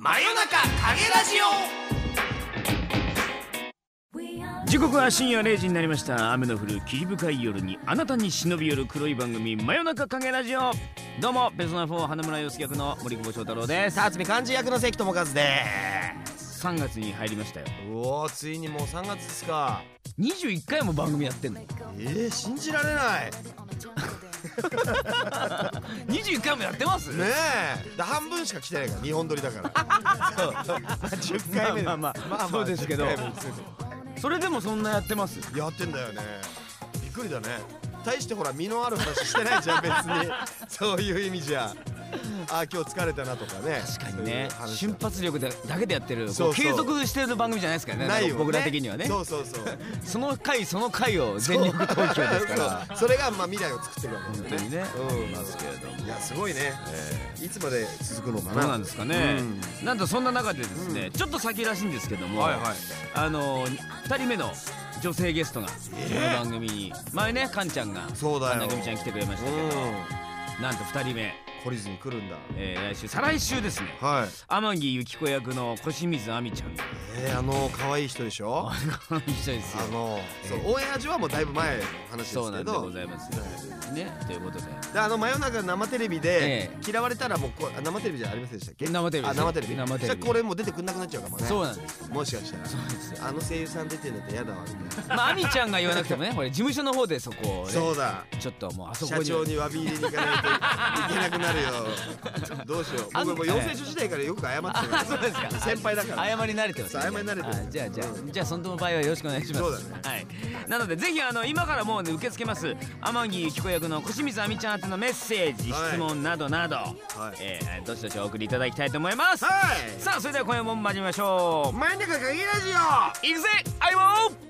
真夜中影ラジオ。時刻は深夜0時になりました。雨の降る霧深い夜にあなたに忍び寄る黒い番組真夜中影ラジオ。どうもペルソナ4花村洋介役の森久保祥太郎です。辰巳漢字役の関智和です。3月に入りましたよ。うおーついにもう3月ですか。21回も番組やってんの？えー、信じられない 21回もやってます？ねえ。で半分しか来てないから2本撮りだから。そう。10回目まあまあまあそうですけど。10回目です。それでもそんなやってます？やってんだよね。びっくりだね大してほら身のある話してないじゃん別に。そういう意味じゃ。あー今日疲れたなとかね。確かにね。瞬発力でだけでやってる。そうそう。継続してる番組じゃないですからね。ないよ、ね、僕ら的にはね。そうそうそう。その回その回を全力投球ですから。そう。それがまあ未来を作ってるわけ本当にね。うん。いますけれどもいやすごいね、いつまで続くのかな。どうなんですかね、うん。なんとそんな中でですね、ちょっと先らしいんですけども、はいはい。あの2人目の女性ゲストがこえの番組に、前ねカンちゃんがそうだよ。神田組ちゃん来てくれましたけど、うん。なんと2人目、懲りずに来るんだ。えー来週。再来週ですね。はい。天城由紀子役の小清水亜美ちゃん。がえー、あの可愛い人でしょ？一緒ですよ。あの、えーそうオンエア時はもうだいぶ前の話ですけど。そうなんでございます。ね。ということで。であの真夜中生テレビでえ嫌われたらもうこあ生テレビじゃありませんでしたっけ？生テレビあ生テレビ。生テレビ。じゃあこれもう出てくんなくなっちゃうかもね。そうなんですもしかしたら。そうですよ。あの声優さん出てるのって嫌だわみたいな。まあ亜美ちゃんが言わなくてもねこれ事務所の方でそこをねそうだ。ちょっともうあそこ社に長に詫び入れに行かないといけなくなるよ。どうしよう。僕もう養成所時代からよく謝ってるあそうですか。先輩だから。謝り慣れてます、謝り慣れてじゃあじゃあ、うじゃあその場合はよろしくお願いします。そうだね。はい。なのでぜひあの今からもう、ね、受け付けます。天城由紀子役の小清水亜美ちゃん宛てのメッセージ、はい質問などなど、はい。えーどしどしお送りいただきたいと思います、はい。さあそれでは今夜も参りましょう。真ん中鍵ラジいくぜ相棒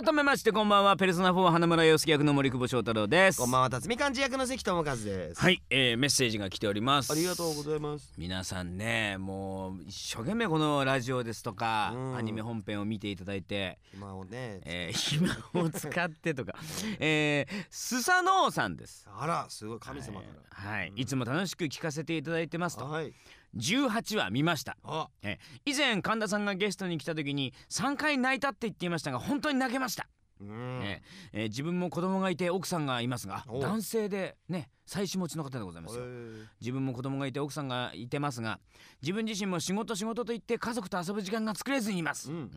改めましてこんばんは。ペルソナ4花村洋介役の森久保祥太郎です。こんばんは辰巳漢字役の関智和です。はい、えーメッセージが来ております。ありがとうございます。皆さんねもう一生懸命このラジオですとか、うん。アニメ本編を見ていただいて、暇をね。えー暇を使ってとか。えー、スサノオさんです。あらすごい。神様かはい、いつも楽しく聞かせていただいてますと。らはい18話見ました。あ。えー以前神田さんがゲストに来た時に3回泣いたって言っていましたが本当に泣けました、うん。えーえー自分も子供がいて奥さんがいますがお男性でね妻子持ちの方でございますよ。自分も子供がいて奥さんがいてますが自分自身も仕事仕事と言って家族と遊ぶ時間が作れずにいます、うん。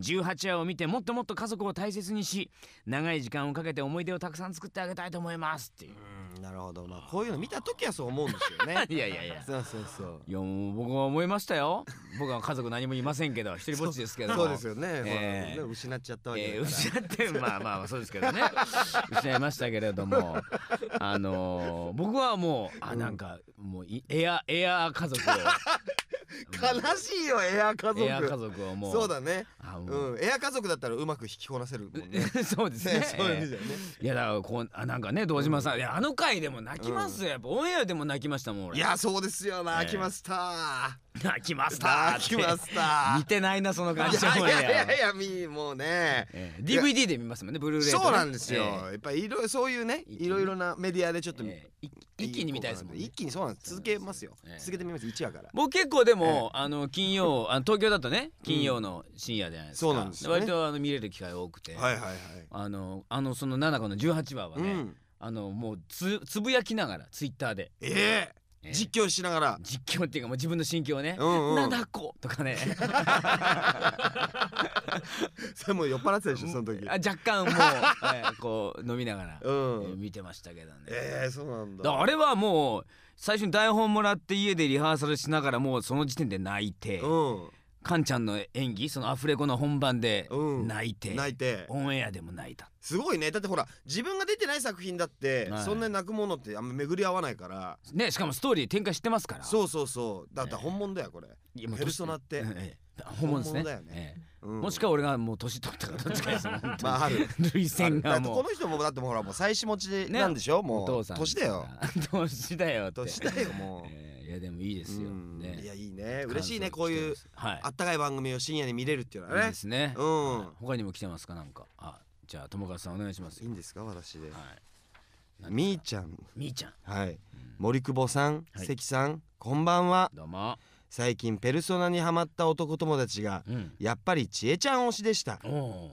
18話を見てもっともっと家族を大切にし長い時間をかけて思い出をたくさん作ってあげたいと思いますっていう。うん。なるほど。まあこういうの見た時はそう思うんですよね。いやいやいや。そうそうそう。いやもう僕は思いましたよ。僕は家族何もいませんけど一人ぼっちですけどそうですよね,、えー失っちゃったわけえー、失ってまあまあそうですけどね。失いましたけれども。あのー僕はもうあなんかもういエアエア家族を。悲しいよエア家族。エア家族をもう。そうだね。あもう。うん。エア家族だったらうまく引きこなせるもんね。そうですね。ね そういう意味だよね。いやだからこうあなんかね堂島さん、いやあの回でも泣きますよ、やっぱオンエアでも泣きましたもん俺。いやそうですよ。泣きました、泣きました泣きました。似てないなその感じいやいやいやみもうね。ええ。DVD で見ますもんねブルーレイそうなんですよ、えやっぱりいろいろそういうねいろいろなメディアでちょっと、え一気に見たいですもんね。一気にそうなんです。続けますよ、ええ続けてみます。1話から。僕結構でも、あの金曜あの東京だとね金曜の深夜じゃないですか、そうなんですよね。割とあの見れる機会多くて、はいはいはい。あのあのその7個の18話はね、うん。あのもうつつぶやきながらツイッターで、えええ実況しながら。実況っていうかもう自分の心境をね。うんうん7個とかね。それもう酔っ払ってたでしょその時。あ若干もう、えーこう飲みながら、うえーん見てましたけどね、ええそうなんだ。だからあれはもう最初に台本もらって家でリハーサルしながらもうその時点で泣いて、うんカンちゃんの演技そのアフレコの本番でうん。泣いて、泣いて。オンエアでも泣いた。すごいね。だってほら自分が出てない作品だって、はい。そんなに泣くものってあんま巡り合わないから。ねしかもストーリー展開知ってますから。そうそうそう。だって本物だよこれ、いやもうペルソナって。年ええ。本物ですね。だよね。ええ。うんもしくは俺がもう年取ったかどっちかです。まあある。涙腺がもう。の人もだってもうほらもう妻子持ちなんでしょ、もう。年だよ。年だよ年だよもう、ええいいやでもいいですよ。うん。ね。いやいいね。嬉しいねこういうあったかい番組を深夜に見れるっていうのはいいねですね。うん。はい。他にも来てますか？なんか。あじゃあ友和さんお願いします。よいいんですか私で？はい。みーちゃん。みーちゃん。はい。森久保さんはい。関さんこんばんは。どうも最近ペルソナにハマった男友達がうん。やっぱりちえちゃん推しでした。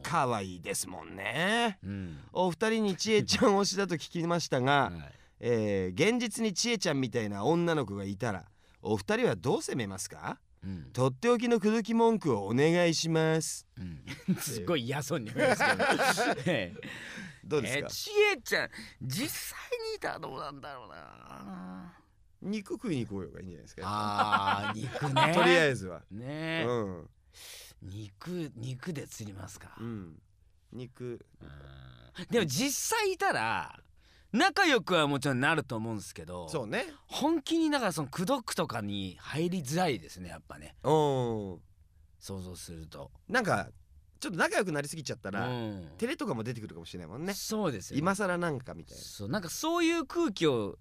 可愛いですもんね。うん。お二人にちえちゃん推しだと聞きましたが、はい。えー現実にちえちゃんみたいな女の子がいたらお二人はどう責めますか？うん。とっておきの口説き文句をお願いします。うん。すごい嫌そうに どうですか、えちえちゃん実際にいたらどうなんだろうな肉食いに行こうよがいいんじゃないですかあー 肉ね。とりあえずは、ね。うん。肉肉で釣りますか、うん。肉。うん。でも実際いたら仲良くはもちろんなると思うんですけどそうね。本気にだからその口説くとかに入りづらいですねやっぱね。うん。想像すると、なんかちょっと仲良くなりすぎちゃったら、うん。照れとかも出てくるかもしれないもんね。そうですよね。今更なんかみたいな。そうなんかそういう空気をん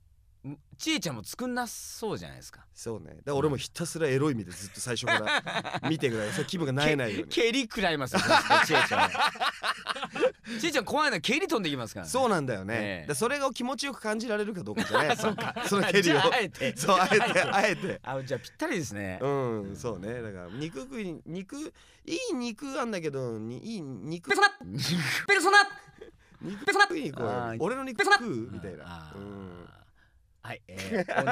ちえちゃんも作んなそうじゃないですか。そうね。だから俺もひたすらエロい目でずっと最初から見てくらいそういう気分がなえないように。蹴り食らいますよちえちゃんちえちゃん怖いのは蹴り飛んできますからね。そうなんだよね。え。えでそれが気持ちよく感じられるかどうかじゃない。そうか。その蹴りを。ああえて。そうあえてあえて。あじゃあぴったりですね。うんそうね。だから肉食い肉いい肉あんだけどにいい肉。ペソナペルソナ肉。ペソナ食いに行こう俺の肉ペソナ食うみたいな。うんはい、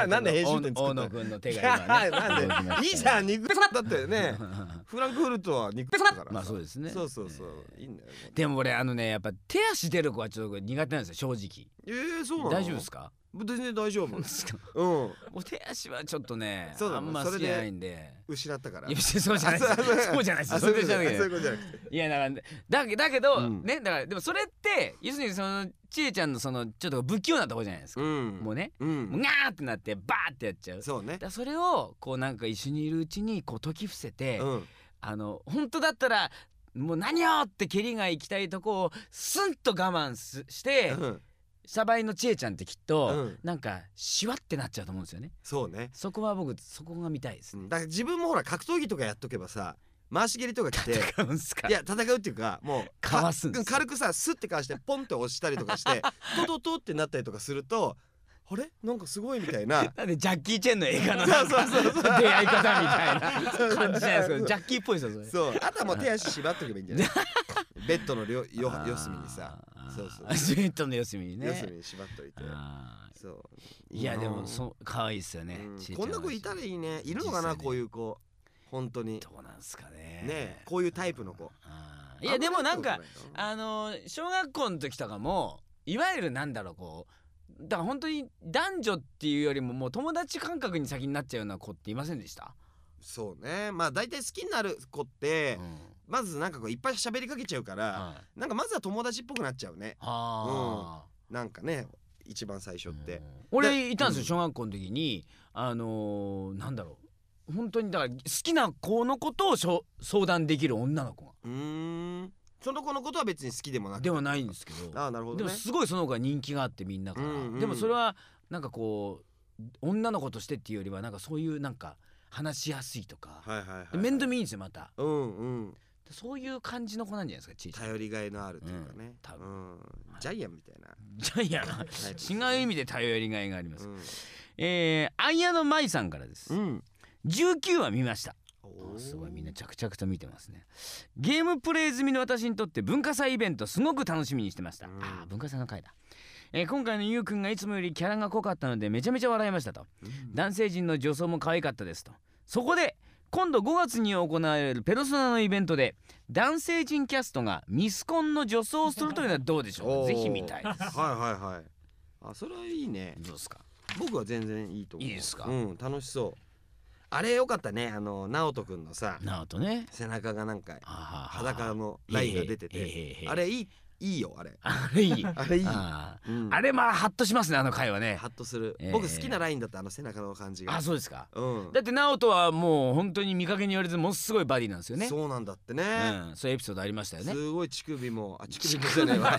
なんで編集点作った大野君の手が今ね。なんで？いいじゃん肉だってね。フランクフルトは肉だからまあそうですね。そうそうそう。いいんだよ。でも俺あのねやっぱ手足出る子はちょっと苦手なんですよ正えーそうなの？直大丈夫ですか？全然大丈夫。ですかうん。お手足はちょっとねそうなのあんま好きじゃないんで。失ったから。いやそうじゃないです。あそうじゃないです。あそれじゃないいやだからだけだけど、うん。ねだからでもそれって要するにそのちえちゃんのそのちょっと不器用なとこじゃないですか、うん。もうね。うもうんガーってなってバーってやっちゃう。そうね。だそれをこうなんか一緒にいるうちにこう解き伏せて、うん。あの本当だったらもう何よって蹴りが行きたいとこをスンと我慢すして、うんシャバイのちえちゃんってきっと、うん。なんかシワってなっちゃうと思うんですよね。そうね。そこは僕そこが見たいですね、だから自分もほら格闘技とかやっとけばさ回し蹴りとか来ていや戦うっていうかもうかわす軽くさスッてかわしてポンって押したりとかして トトトってなったりとかするとあれ？なんかすごいみたいな。なんでジャッキー・チェンの映画のなんかそうそうそう出会い方みたいな感じじゃないですかジャッキーっぽいですよそれ。そう。あとはもう手足縛っとけばいいんじゃない？ベッドのよよ四隅にさ。そうそうベッドの四隅にね。四隅に縛っといて。そう。いやなでもそう可愛いですよね、うん。こんな子いたらいいね。いるのかなこういう子。本当に。どうなんすかね。ね。こういうタイプの子。いやでもなんかあのー小学校の時とかもいわゆるなんだろうこうだから本当に男女っていうよりももう友達感覚に先になっちゃうような子っていませんでした、そうね。まあ大体好きになる子ってうん。まずなんかこういっぱい喋りかけちゃうからはい。なんかまずは友達っぽくなっちゃうね。あ。ーなんかね一番最初って。うん。俺いたんですようん。小学校の時に。あのーなんだろう。本当にだから好きな子のことを相談できる女の子がその子のことは別に好きでもなく。ではないんですけど。ああなるほどね。でもすごいその子が人気があってみんなから、うんうん。でもそれはなんかこう女の子としてっていうよりはなんかそういうなんか話しやすいとか、はいはいはいで面倒見いいんですよまた。うんうん。そういう感じの子なんじゃないですかちいちゃん。頼りがいのあるというかね。うん多分。うん。ジャイアンみたいな。ジャイアン。違う意味で頼りがいがあります、うん。えー、アイアのマイさんからです、うん。19話見ましたすごい。みんな着々と見てますね。ゲームプレイ済みの私にとって文化祭イベントすごく楽しみにしてました、うん。あー文化祭の回だ、えー今回のゆうくんがいつもよりキャラが濃かったのでめちゃめちゃ笑いましたと。うん。男性陣の女装も可愛かったですと。そこで今度5月に行われるペルソナのイベントで男性陣キャストがミスコンの女装をするというのはどうでしょうぜひ見たいです。はいはいはい。あそれはいいね。どうですか？僕は全然いいと思う。いいですか？うん楽しそうあれよかったね。あの直人くんのさなおとね。背中がなんか裸のラインが出てて。あれいいいいよあれ。あれいい。あれいい。あうん。ーあれまあハッとしますねあの回はね。ハッとする、えー。僕好きなラインだったあの背中の感じが。あそうですか。うん。だって直人はもう本当に見かけに言われずものすごいバディなんですよね。そうなんだってね、うん、そういうエピソードありましたよね。すごい乳首もあ 乳首もじゃねえわ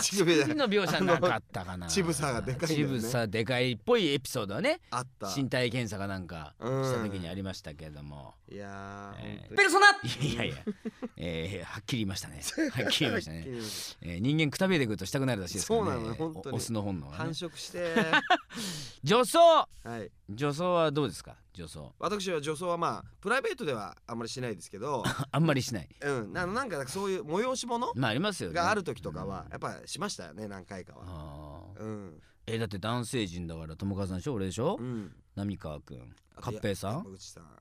乳首次の描写なかったかな。乳房がでかいんだよね。乳房でかいっぽいエピソードはねあった。身体検査かなんかうん。した時にありましたけれども、いやー、えー。本当に。ペルソナ！いやいや、えー、はっきり言いましたね。はっきり言いましたね、えー、人間くたびれてくるとしたくなるらしいですからね。そうなの本当に。おオスの本能が繁ね殖して。女装。はい。女装はどうですか？女装。私は女装はまあプライベートではあんまりしないですけど。あんまりしない。うん。あのなんかそういう催し物まあありますよね。がある時とかはやっぱしましたよね何回かは。うん。えーだって男性陣だから友川さんでしょ俺でしょ？うん。浪川くん。あとカッペイさん？山口さん。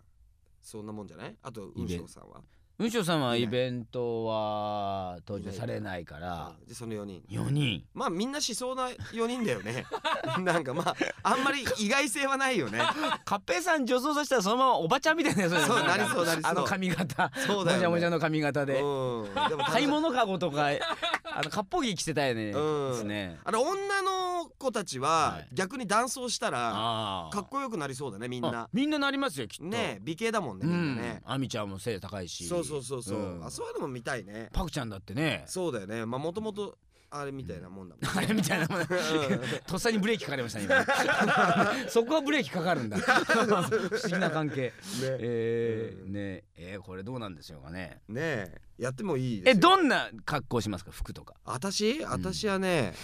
そんなもんじゃない？あと雲イベ翔さんは？雲翔さん。はイベントは登場されないからでその4人。4人。まあみんなしそうな4人だよね。なんかまああんまり意外性はないよね。カッペイさん女装させたらそのままおばちゃんみたいなやつそうなりそうなりそう。あの髪型。そうだよね。もじゃもじゃの髪型で。うん。でも買い物かごとかあの割烹着着てたよね。うん。ですね。あの女の子たちははい。逆に男装したらかっこよくなりそうだねみんあなみんななりますよきっと。ね美形だもんねうみんなね。ん。亜美ちゃんも背高いし。そうそうそうそう、ん。あそういうのも見たいね。パクちゃんだってね。そうだよね。まあもともとあれみたいなもんだもんあれみたいなもん。とっさにブレーキかかりましたね今。そこはブレーキかかるんだ。不思議な関係。えー、ね。えー、これどうなんでしょうかね。ねえ。やってもいいえどんな格好しますか？服とか。私？私はね、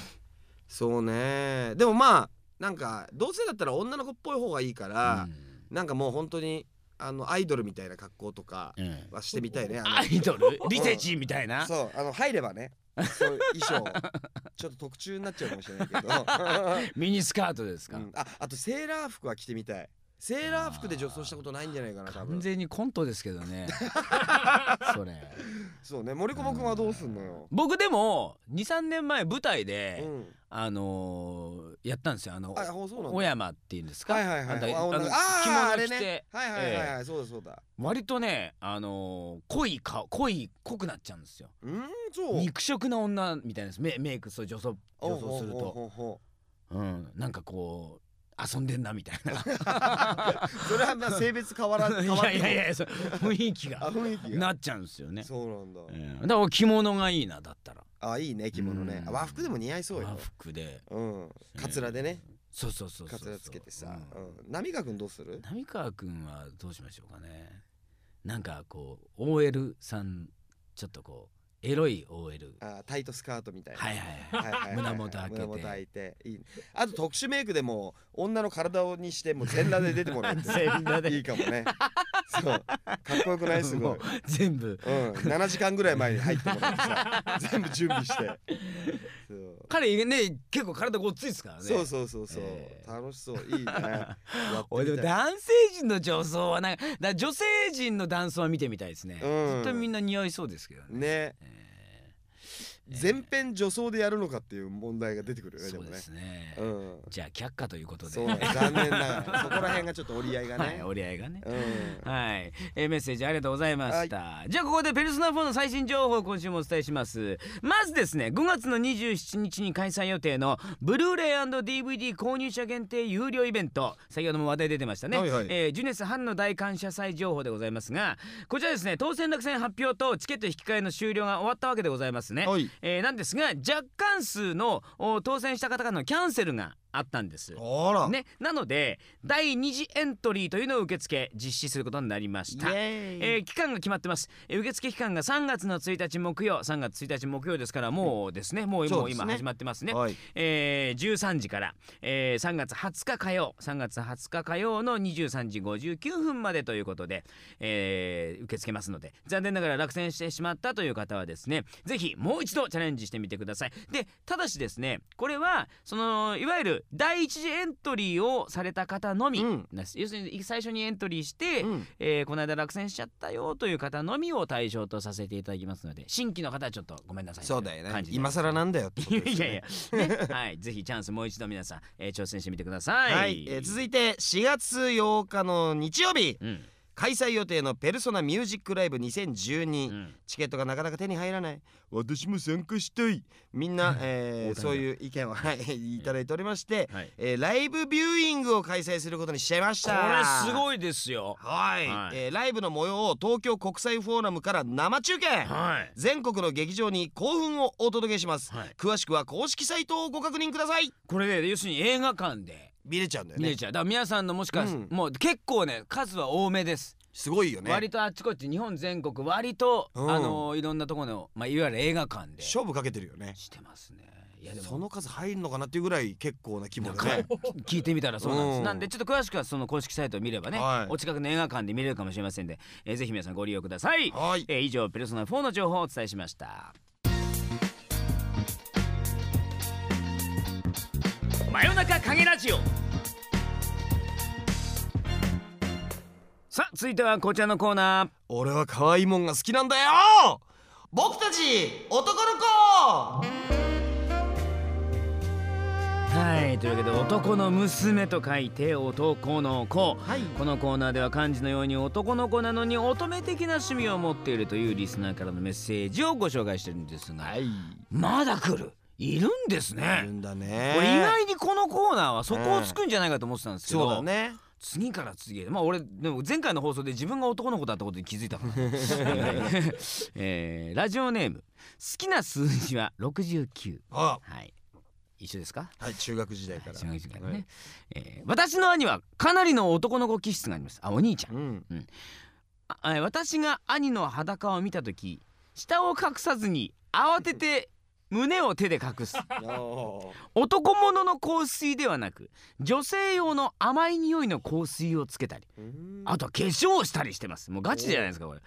そうね。でもまあなんかどうせだったら女の子っぽい方がいいから、なんかもう本当にあのアイドルみたいな格好とかはしてみたいね。アイドル？リセチみたいな？そうあの入ればね。そういう衣装。ちょっと特注になっちゃうかもしれないけど、ミニスカートですか、うん。ああとセーラー服は着てみたいセーラー服で女装したことないんじゃないかな多完分全にコントですけどね。それ。そうね森友君はどうすんのよ、僕でも23年前舞台うで、ん、あのーやったんですよ。あの小山っていうんですか、はいはいはい。あんたあ女あ着て、ね。はいはいはいはい、そうだそうだ。割とねあのー濃い顔濃い濃くなっちゃうんですよ。うんそう。肉食な女みたいなです。メメイクそう女装女装すると。うん。なんかこう遊んでんなみたいな。う それはまあ性別変わら 変いわっても。やいやいや雰囲気 あが雰囲気が。なっちゃうんですよね。そうなんだ、うんだから着物がいいなだったら。あいいね着物ね。うん。あ和服でも似合いそうよ。和服で。うん。カツラでね。そうそうそうそうカツラつけてさ。うん。うん。浪川君どうする？浪川君はどうしましょうかね。なんかこう OL さんちょっとこうエロい OL あタイトスカートみたいな。はいはいはい。胸元開けて。胸元開いていい。あと特殊メイクでも女の体をにしてもう全裸で出てもらって 全裸で。いいかもねそう。かっこよくない？すごい。もう全部。うん。7時間ぐらい前に入ってもらってさ全部準備して。そう。彼ね結構体ごっついですからね。そうそうそうそう、えー。楽しそう。いいね。俺でも男性陣の女装はなんかだ女性陣のダンスは見てみたいですね、うん。絶対みんな似合いそうですけどね。ね。え全編女装でやるのかっていう問題が出てくるよーそうですね、うん。じゃあ却下ということで。そうね残念ながらそこら辺がちょっと折り合いが はいね、折り合いがね。うん。はい、えーメッセージありがとうございました、じゃあここでペルソナ4の最新情報を今週もお伝えします。まずですね5月の27日に開催予定のブルーレイ &DVD 購入者限定有料イベント。先ほども話題出てましたね、はいはい。えージュネス春の大感謝祭情報でございますがこちらですね当選落選発表とチケット引き換えの終了が終わったわけでございますね、はいえーなんですが若干数の当選した方からのキャンセルがあったんです。ね、なので第2次エントリーというのを受付実施することになりました。えー期間が決まってます、えー受付期間が3月の1日木曜3月1日木曜ですからもうですね。もうもう今始まってますね、はい。えー13時から、えー3月20日火曜3月20日火曜の23時59分までということで、えー受け付けますので残念ながら落選してしまったという方はですねぜひもう一度チャレンジしてみてください。でただしですねこれはそのいわゆる第一次エントリーをされた方のみうん。要するに最初にエントリーして、うん。えーこの間落選しちゃったよという方のみを対象とさせていただきますので新規の方はちょっとごめんなさいそうだよね。今更なんだよってこと いやね。いや、ね、はい、ぜひチャンスもう一度皆さん、えー挑戦してみてください。はい、えー続いて4月8日の日曜日。うん、開催予定のペルソナミュージックライブ2012、うん。チケットがなかなか手に入らない。私も参加したい。みんな、えーそういう意見を、はい、いただいておりまして、はい。えーライブビューイングを開催することにしちゃいました。これすいごいですよ。はい、はい。えーライブの模様を東京国際フォーラムから生中継。はい。全国の劇場に興奮をお届けします、はい。詳しくは公式サイトをご確認ください。これね要するに映画館で見れちゃうんだよね。見れちゃう。だから皆さんのもしかし、うん。もう結構ね数は多めです、すごいよね。割とあっちこっち日本全国割と、うん。あのいろんなところの、まあ、いわゆる映画館で勝負かけてるよね。してますね。いやでもその数入るのかなっていうぐらい結構な規模でね。聞いてみたらそうなんです、うん。なんでちょっと詳しくはその公式サイトを見ればね、はい。お近くの映画館で見れるかもしれませんで、えーぜひ皆さんご利用ください、はい。えー以上ペルソナ4の情報をお伝えしました真夜中影ラジオ。さあ続いてはこちらのコーナー。俺は可愛いもんが好きなんだよ。僕たち男の子。はいというわけで男の娘と書いて男の子。はい。このコーナーでは漢字のように男の子なのに乙女的な趣味を持っているというリスナーからのメッセージをご紹介してるんですが、い。まだ来る？いるんですいるねんだね。これ意外にこのコーナーはそこをつくんじゃないかと思ってたんですけど、そうだね。次から次へ。まあ俺でも前回の放送で自分が男の子だったことに気づいたから、えーラジオネーム好きな数字は69あ。はい。一緒ですか？はい中学時代から。中学時代ね、はい。えー私の兄はかなりの男の子気質があります。あお兄ちゃん。うん。あえー私が兄の裸を見た時下を隠さずに慌てて胸を手で隠す。男物の香水ではなく女性用の甘い匂いの香水をつけたりあとは化粧をしたりしてます。もうガチじゃないですかこれ。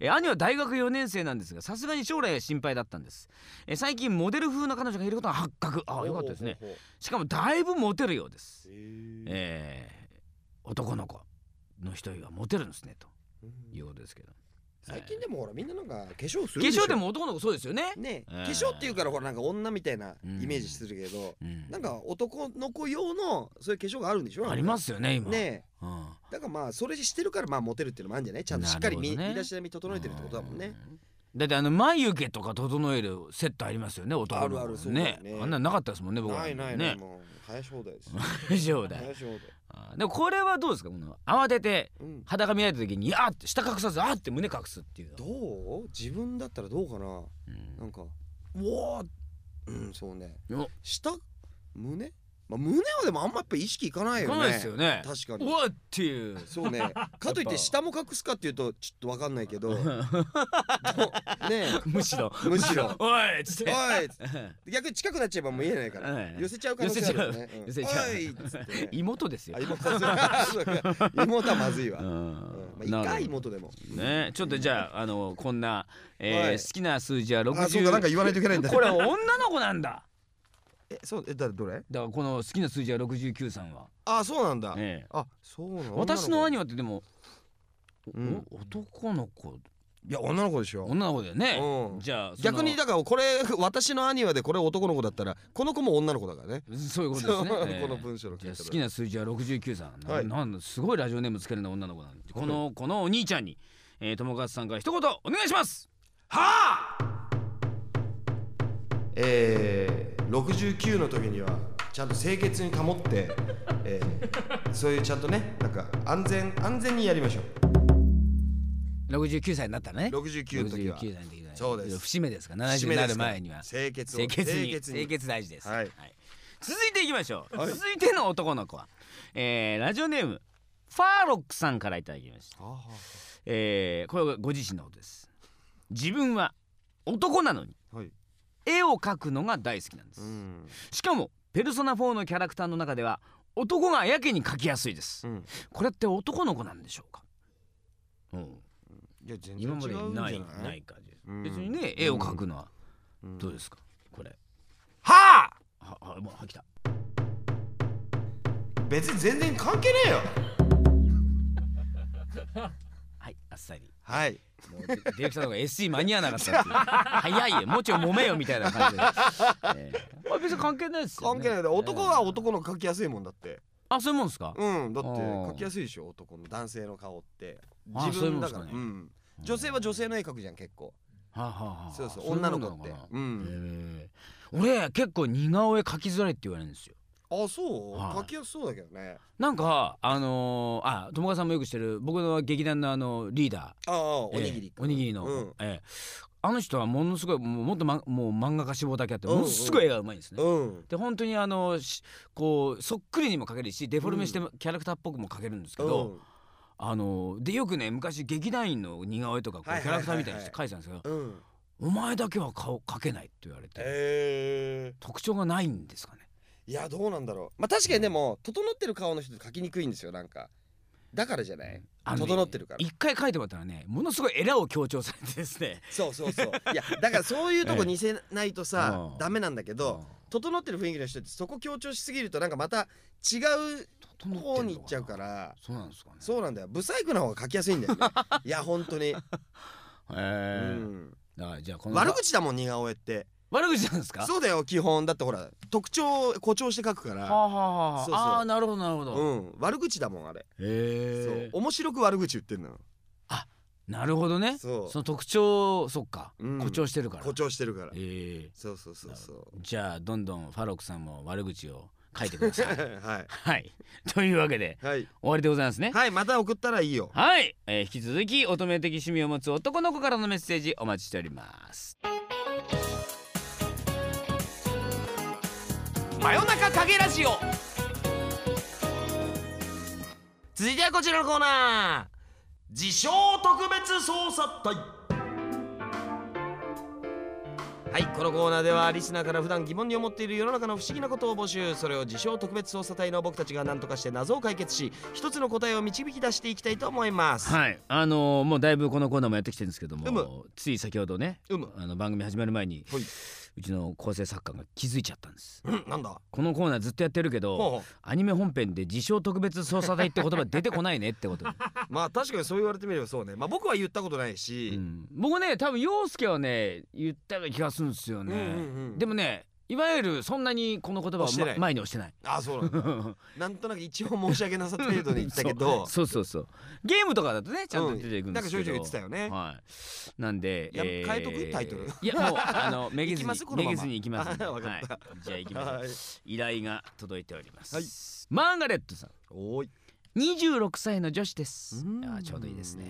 えー兄は大学4年生なんですがさすがに将来が心配だったんです。えー最近モデル風な彼女がいることが発覚。ああよかったですね。しかもだいぶモテるようです。えー男の子の一人はモテるんですねということですけど最近でもほらみんななんか化粧す化るしょ？粧でも男の子そうですよね。ね。えー。化粧っていうからほらなんか女みたいなイメージするけどうん。なんか男の子用のそういう化粧があるんでしょ？ありますよね今。ねうん。だからまあそれしてるからまあモテるっていうのもあるんじゃない？ちゃんとしっかり見なるほどね。身だしなみ整えてるってことだもんね。うん。だってあの眉毛とか整えるセットありますよね男の子あるあるそうだよね。ねあんなのなかったですもんね僕らないないないね。もう。林放題です大丈夫だよ 林放題あでもこれはどうですか？この慌ててうん。裸見られた時にあーって下隠さずあーって胸隠すっていうの。どう？自分だったらどうかな？うん。なんかうわーうんそうね。お。下？胸？まあ胸はでもあんまやっぱ意識いかないよね。来ないですよね。確かに。うわっていう。そうね。かといって下も隠すかっていうとちょっとわかんないけど。どね。むしろ。むしろ。おいっつって。おいっつって。逆に近くなっちゃえばもう見えないから、はい。寄せちゃう可能性あるよね。寄せちゃう。う。ん。おいっつって。ね妹ですよ。あ 妹はまずいわ、ううん。んまあ、いいかなるほど。妹でも。ね。ちょっとじゃああのこんな、えーはい。好きな数字はあそうかなんか60言わないといけないんだ。これ女の子なんだえそうえ誰どれ？だからこの好きな数字は69さんは、あそうなんだ、ええ。あそうなの？私の兄ははってでも、うんお男の子？いや女の子でしょ。女の子だよね、うん。じゃあ逆にだからこれ 私の兄はでこれ男の子だったらこの子も女の子だからね。そういうことですね、ええ。この文章のじゃあ書い方好きな数字は69さん、なはい。なんだすごいラジオネームつけるの女の子なんでこのこのお兄ちゃんに、えー、友勝さんから一言お願いします。はあ！えー、69の時にはちゃんと清潔に保って、えー、そういうちゃんとねなんか安全安全にやりましょう。69歳になったらね。69の時は。69歳の時はそうです。節目ですから70になる前には。清潔を清潔に清潔に。清潔大事です、はい。続いていきましょう、はい。続いての男の子は、えー、ラジオネームファーロックさんからいただきました、あえー、これはご自身のことです。自分は男なのに。あはい絵を描くのが大好きなんです、うんしかもペルソナ4のキャラクターの中では男がやけに描きやすいです、うん。これって男の子なんでしょうか、うん、いや全然違今までうんじゃない？にないない感じです、うん。別にね絵を描くのはうん。どうですか？これ。はあ！ははもうはきた。別に全然関係ねえよ。はいあっさり。はいもうデディレクターの方が SE 間に合わなかったっていう。早いよ。もうちょい揉めよみたいな感じで、えー、あ別に関係ないですよ、ね、関係ない。だ男は男の描きやすいもんだって。あそういうもんですか？うん。だってあー。描きやすいでしょ男の男性の顔って。あ自分だから。そういうもうん。女性は女性の絵描くじゃん結構。はあはあはあそうそう女の子って。うん。俺結構似顔絵描きづらいって言われるんですよあそう？はい。描きやすそうだけどね。なんかあのー、あ友川さんもよくしてる僕の劇団のあのリーダー。ああおにぎりええおにぎりの、うん。ええ。あの人はものすごいもうもっと、ま、もう漫画家志望だけあってうんうんものすごい絵がうまいんですね。うん。で本当にあのしこうそっくりにも描けるしデフォルメしてもキャラクターっぽくも描けるんですけど、うん。あのでよくね昔劇団員の似顔絵とかこうキャラクターみたいにして描いてたんですけどうん「お前だけは顔描けない」って言われて、え特徴がないんですかね。ーいやどうなんだろう。まあ確かにでも整ってる顔の人って描きにくいんですよなんか。だからじゃない？整ってるから。一回描いてもらったらねものすごいエラを強調されてですね。そうそうそう。いやだからそういうとこ 似せないとさうん。ダメなんだけど整ってる雰囲気の人ってそこ強調しすぎるとなんかまた違う方に行っちゃうからそうなんですかね。そうなんだよ。ブサイクな方が描きやすいんだよね。いや本当に、へうえん、だからじゃあこの悪口だもん似顔絵って悪口なんですか？そうだよ基本。だってほら特徴誇張して描くから。はあはあはあそうそう。あーなるほどなるほど、うん。悪口だもんあれ、へえ。そう。面白く悪口言ってんのよ。なるほどね。そう。その特徴そっか、うん。誇張してるから。誇張してるから。ええ。そうそうそうそう。じゃあどんどんファロックさんも悪口を書いてください。はい。はい。というわけではい。終わりでございますね。はいまた送ったらいいよ。はい、えー引き続き乙女的趣味を持つ男の子からのメッセージお待ちしております真夜中影ラジオ。続いてはこちらのコーナー。自称特別捜査隊。はいこのコーナーではリスナーから普段疑問に思っている世の中の不思議なことを募集。それを自称特別捜査隊の僕たちが何とかして謎を解決し一つの答えを導き出していきたいと思います。はい。あのーもうだいぶこのコーナーもやってきてるんですけども、うむ。つい先ほどねうむ。あの番組始まる前にはいうちの構成作家が気づいちゃったんです。うんなんだ？このコーナーずっとやってるけどほアニメ本編で自称特別捜査隊って言葉出てこないねってこと まあ確かにそう言われてみればそうね。まあ僕は言ったことないし、うん、僕ね多分陽介はね言ったような気がするんですよね、うんうんうん。でもねいわゆるそんなにこの言葉を、ま前に押してない。あそうなんだ。なんとなく一応申し訳なさ程度に言ったけど。そうそうそうゲームとかだとねちゃんと出ていくんですけど、なんかちょいちょい言ってたよね。はい。なんでいや変えとく？タイトル。いやもうあのめげずに行きまままめげずに行きま。すんであわかった。はい、じゃあ行きましょう、はい。依頼が届いております、はい。マーガレットさん。おい26歳の女子です。あちょうどいいですね。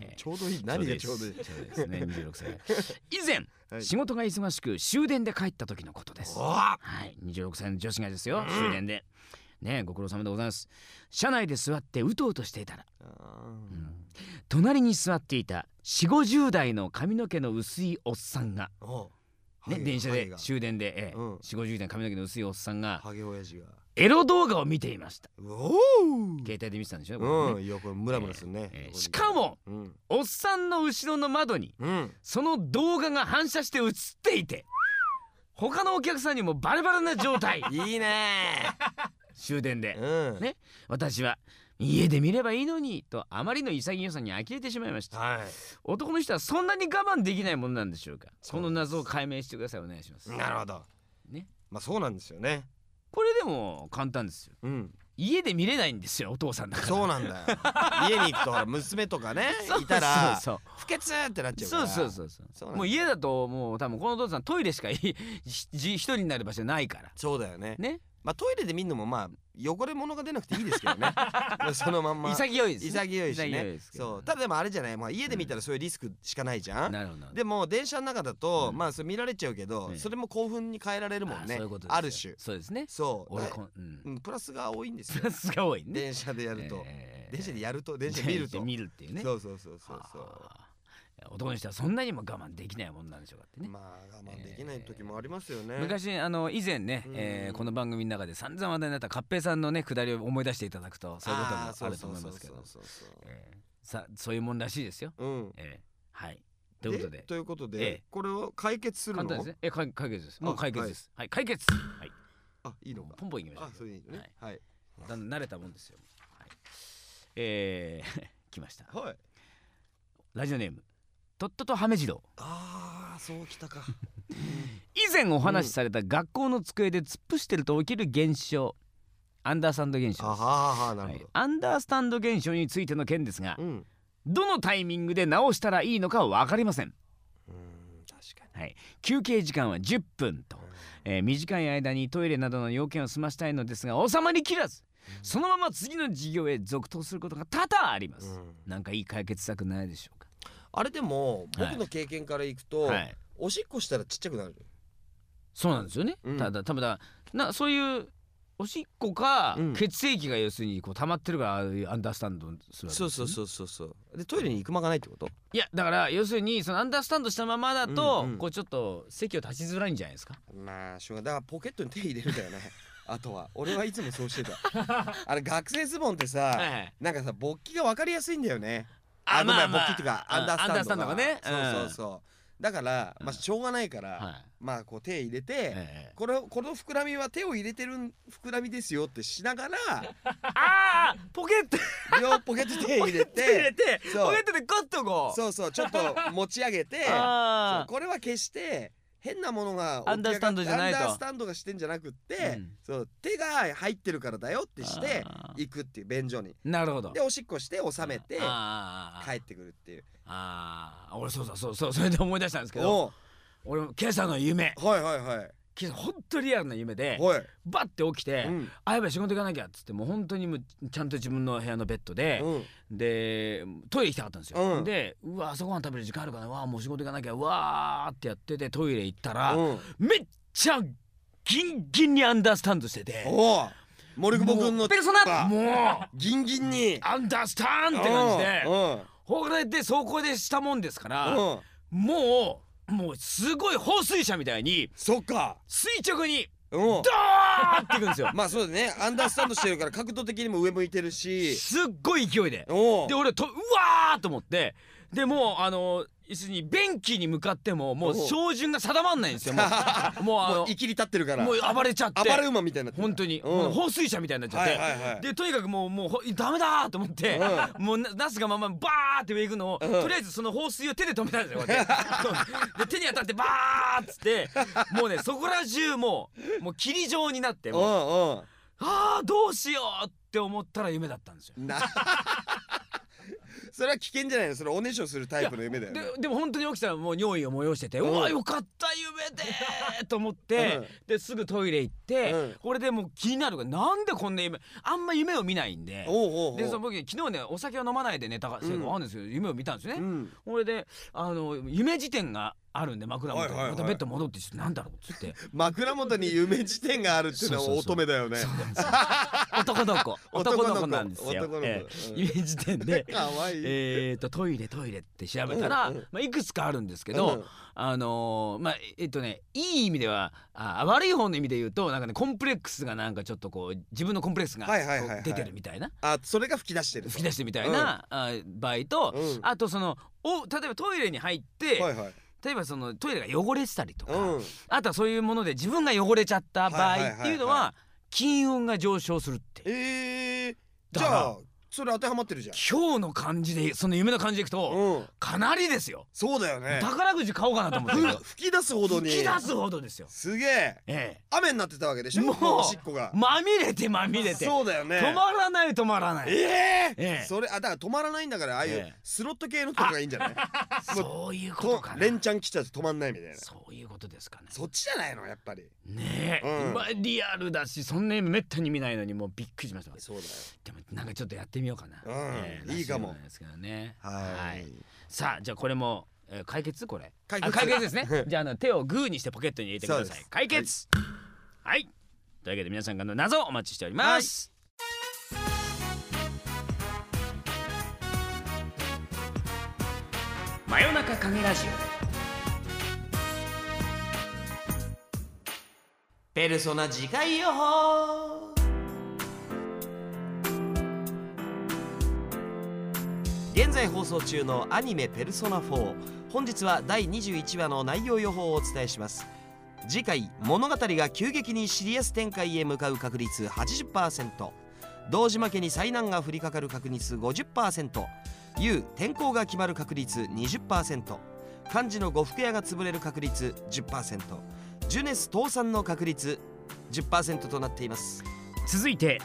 えーちょうどいい。何がちょうどいいちょうどいい。ですね。26歳。以前、はい。仕事が忙しく終電で帰った時のことです。はい。26歳の女子がですよ。ん。終電で。ねご苦労様でございます。車内で座ってうとうとしていたら。隣に座っていた4 5 0代の髪の毛の薄いおっさんが、おね、電車でが。終電で、ええ。うん。4 5 0代の髪の毛の薄いおっさんが。ハゲ親父がエロ動画を見ていました。おお携帯で見てたんでしょ？うん。いやこれムラムラするね。ええしかもうん。おっさんの後ろの窓にうん。その動画が反射して映っていて他のお客さんにもバレバレな状態。いいね。終電で。うん。ね。私は家で見ればいいのにとあまりの潔さに呆れてしまいました。は男の人はそんなに我慢できないものなんでしょうか？この謎を解明してください。お願いします。いなるほど。ね。まあそうなんですよねこれでも簡単ですよ。うん。家で見れないんですよお父さんだから。そうなんだよ。家に行くとほら娘とかねいたらそう不潔ってなっちゃそううから。そうそうそうそう。もう家だともう多分このお父さんトイレしかい し一人になる場所ないから。そうだよね。ねまあトイレで見るのもまあ汚れ物が出なくていいですけどね。ま あそのまんま。潔いですね。潔いしね。そう。ただでもあれじゃない、まあ、家で見たらそういうリスクしかないじゃん、なるほどなるほど。でも電車の中だと、うん。まあそれ見られちゃうけど、ねそれも興奮に変えられるもんあねそういうことですよ。ある種。そうですね。そう。だ俺こんうん。うん、プラスが多いんですプよラスが多いね。電車でやると、えー電車でやると電車見ると。見るっていうね。そうそうそうそうそう。はあ男の人はそんなにも我慢できないもんなんでしょうかってね、まあ我慢できない時もありますよね、昔あの以前ね、えーうんこの番組の中で散々話題になったカッペイさんのねくだりを思い出していただくとそういうこともあると思いますけど。えーさそういうもんらしいですよ、そううん。えーはい。ということで。ということで、ええ。これを解決するの？簡単ですね。え解解決です。もうあ解決です。はい、解決。はい。あいいのか。ポンポンいきましょう。あそういうのね。はい。だんだん慣れたもんですよ。はい。えー、来ました。はい。ラジオネームとっととハメ次郎ああそうきたか。以前お話しされた学校の机で突っ伏してると起きる現象。アンダースタンド現象。はあはあなるほはい。アンダースタンド現象についての件ですがど、うん。どのタイミングで直したらいいのか分かりません。うん確かに。休憩時間は10分と、えー短い間にトイレなどの要件を済ましたいのですが収まりきらずそのまま次の授業へ続投することが多々あります、うん。なんかいい解決策ないでしょうか？あれでもはい。僕の経験からいくと、はい。おしっこしたらちっちゃくなるそうなんですよね、うん。ただただなそういうおしっこか、うん。血液が要するにこう溜まってるからアンダースタンドするわけですよね。そうそうそうそうそう。でトイレに行く間がないってこと？いやだから要するにそのアンダースタンドしたままだと、うんうん。こうちょっと席を立ちづらいんじゃないですか？まあしょうがだからポケットに手入れるんだよね。あとは。俺はいつもそうしてた。あれ学生ズボンってさ、はいなんかさ勃起が分かりやすいんだよねあごめんっていうかうんアンダースタンドがね。そうそうそう。だからまあしょうがないから、はい。まあこう手入れて、ええこれこの膨らみは手を入れてる膨らみですよってしながら ああポケット。両ポケット手入れ手入れてポケットでガッとこう。そうそうちょっと持ち上げて これは決して変なものがアンダースタンドじゃないと。アンダースタンドがしてんじゃなくって、うん。そう手が入ってるからだよってして行くっていう便所に。なるほど。でおしっこして収めて帰ってくるっていう。あー俺そうそうそうそうそれで思い出したんですけど。お俺今朝の夢。うはいはいはい本当リアルな夢ではい。バッて起きて、うん。あやばい仕事行かなきゃっつってもう本当にもうちゃんと自分の部屋のベッドで、うん。でトイレ行きたかったんですよ、うん。でうわ朝ごはん食べる時間あるからうわもう仕事行かなきゃうわーってやっててトイレ行ったら、うん。めっちゃギンギンにアンダースタンドしてておう森久保君のペルソナうギンギンに。アンダースタンって感じでうん。ほれでそこでしたもんですからもうもうすごい放水車みたいにそっか。垂直にうん。ドーっていくんですよ。まあそうだね。アンダースタンドしてるから角度的にも上向いてるし。すっごい勢いで。で俺とうわーと思って。でもうあの要するに便器に向かってももう照準が定まんないんですよ。もう もうあのもう生きり立ってるから。もう暴れちゃって。暴れ馬みたいになってる。本当に、うん。放水車みたいになっちゃって、はいはいはい。でとにかくもうもうほダメだーと思って、もうなナスがままバーって上行くのを、うん。とりあえずその放水を手で止めたんですよ で手に当たってバーっつって。もうねそこら中もうもう霧状になってもう。うんうん。あーどうしようって思ったら夢だったんですよ。な それは危険じゃないの。それおねしょするタイプの夢だよね。ででも本当に起きたらもう尿意を催してて、ううんわよかった夢でーと思って、うん。ですぐトイレ行って、うん。これでもう気になるからなんでこんな夢あんま夢を見ないんで。でその僕昨日ねお酒を飲まないで寝たせいかわかんですけど、夢を見たんですよね。うん。これであの夢辞典があるんで枕元に、はいはいはい。またベッド戻ってちょっとなんだろうっつって。枕元に夢辞典があるっていうのは乙女だよね。男の子。男の子。なんですよ。男の子。え夢辞典で。えー、とトイレトイレって調べたら、うんうん。まあ、いくつかあるんですけど、うん。あのーまあえっとねいい意味ではあ悪い方の意味で言うとなんかねコンプレックスがなんかちょっとこう自分のコンプレックスが出てるみたいな。あそれが吹き出してる。吹き出してるみたいな、あ場合と、うん。あとそのお例えばトイレに入って、はいはい例えばそのトイレが汚れてたりとか、うん。あとはそういうもので自分が汚れちゃった場合っていうのはいはいはいはは金運が上昇するってえー、だからじゃあそれ当てはまってるじゃん。今日の感じでその夢の感じでいくと、うん。かなりですよ。そうだよね。宝くじ買おうかなと思って吹き出すほどに。吹き出すほどですよ。すげえ。ええ、雨になってたわけでしょ？もうおしっこが。まみれてまみれて。そうだよね。止まらない止まらない。ええ。ええ。それあだから止まらないんだからああいうええ。スロット系のとかがいいんじゃない？そういうこととかな。連チャン来ちゃうと止まんないみたいな。そういうことですかね。そっちじゃないのやっぱり。ねえ、うん。まあリアルだしそんな夢めったに見ないのにもうびっくりしました。そうだよ。でもなんかちょっとやってみようかな。うんいいかもですけどね。はいさあじゃあこれも、えー解決これ。解あ解決ですね。じゃああの手をグーにしてポケットに入れてください。解決。はい。というわけで皆さんからの謎をお待ちしております。真夜中影ラジペルソナ次回予報現在放送中のアニメ「ペルソナ4」本日は第21話の内容予報をお伝えします。次回物語が急激にシリアス展開へ向かう確率80%堂島家に災難が降りかかる確率50%優天候が決まる確率20%漢字の呉服屋が潰れる確率10%ジュネス倒産の確率10%となっています。続いて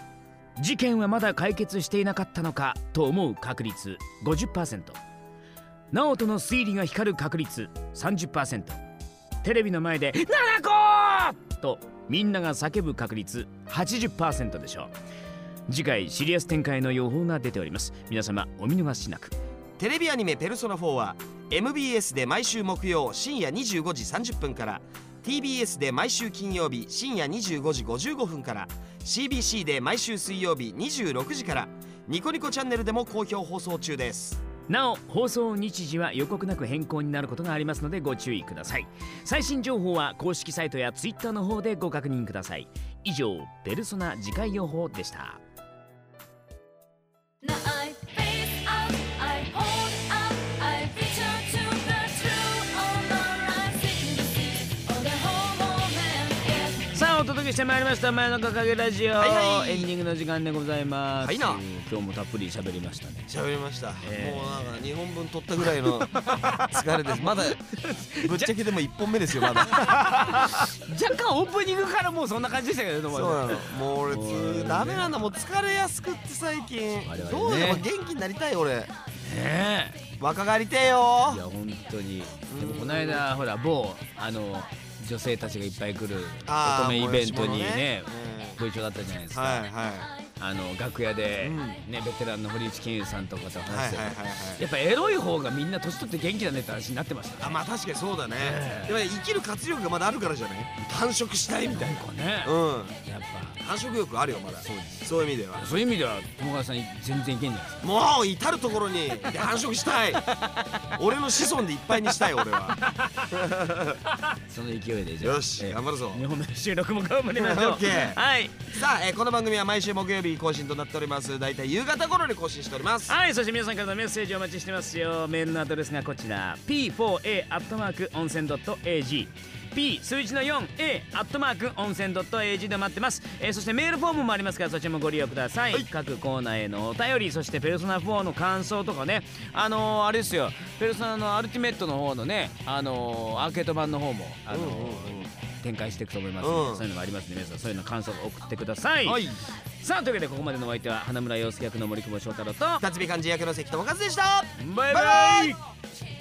事件はまだ解決していなかったのかと思う確率50%直人の推理が光る確率30%テレビの前で「七子!」とみんなが叫ぶ確率80%でしょう。次回シリアス展開の予報が出ております。皆様お見逃しなく。テレビアニメ「ペルソナ4」は MBS で毎週木曜深夜25時30分から TBS で毎週金曜日深夜25時55分から CBC で毎週水曜日26時からニコニコチャンネルでも好評放送中です。なお放送日時は予告なく変更になることがありますのでご注意ください。最新情報は公式サイトや Twitter の方でご確認ください。以上「ペルソナ次回予報」でした。してまいりました真夜中影ラジオ、はいはい。エンディングの時間でございます。はいな。今日もたっぷり喋りましたね。喋りました、えー。もうなんか2本分取ったぐらいの 疲れです。まだぶっちゃけでも1本目ですよまだ。若干オープニングからもうそんな感じでしたけどねそうなの。もう俺もうつね。ダメなんだ。もう疲れやすくって最近。我々ねどうでも元気になりたい俺。ね若返りてえいや本当に。でもこの間ほら某あの女性たちがいっぱい来る乙女イベントにねうんご一緒だったじゃないですか、はいはいあの楽屋で、うん。ねベテランの堀内健優さんとかとはい話してやっぱエロい方がみんな年取って元気だねって話になってましたあまあ確かにそうだね、ええ。でもね生きる活力がまだあるからじゃない？繁殖したいみたいな。なんかね、うん。やっ繁殖欲あるよまだ。そうです。そういう意味では。そういう意味では友川さん全然いけんじゃないですか？もう至る所に繁殖したい。俺の子孫でいっぱいにしたい俺は。その勢いでじゃあ。よしえー頑張るぞ。2本目の収録も頑張りましょう。オッケー。はい。さあ、えーこの番組は毎週木曜日更新となっております。だいたい夕方頃に更新しております。はいそして皆さんからのメッセージをお待ちしてますよ。メールのアドレスがこちら。p4a アットマーク温泉 .ag P 数字の 4A アットマーク温泉 .ag で待ってます、えーそしてメールフォームもありますからそちらもご利用ください、はい。各コーナーへのお便りそしてペルソナ4の感想とかね。あのーあれですよ。ペルソナのアルティメットの方のねあのーアーケード版の方もあのーうんうんうん展開していくと思いますので、うん。そういうのがありますので皆さんそういうの感想を送ってください、はい。さあというわけでここまでのお相手は花村洋介役の森久保祥太郎と辰巳漢字役の関智和でした。バイバイ。バイバイ